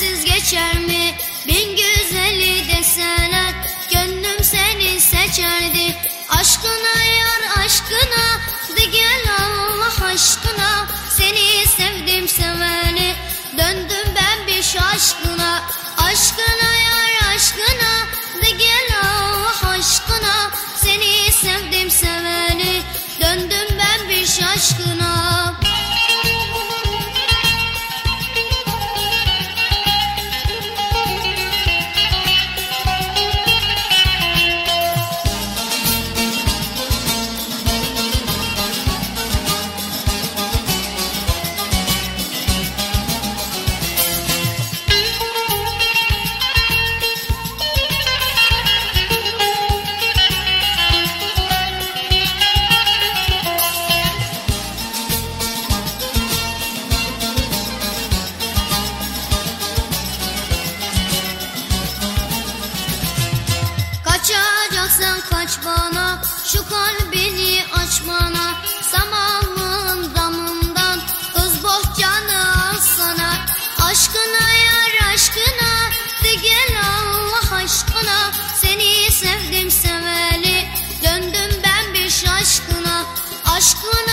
sensiz geçer mi? Bin güzeli deseler Gönlüm seni seçerdi. Aşkına yar aşkına De gel Allah aşkına. Seni sevdim seveni Döndüm ben bir şaşkın aç bana Şu kalbini aç bana. Samanlığın damından Kız bohcanı al sana. Aşkına yar aşkına De gel Allah aşkına. Seni sevdim seveli Döndüm ben bir şaşkına Aşkına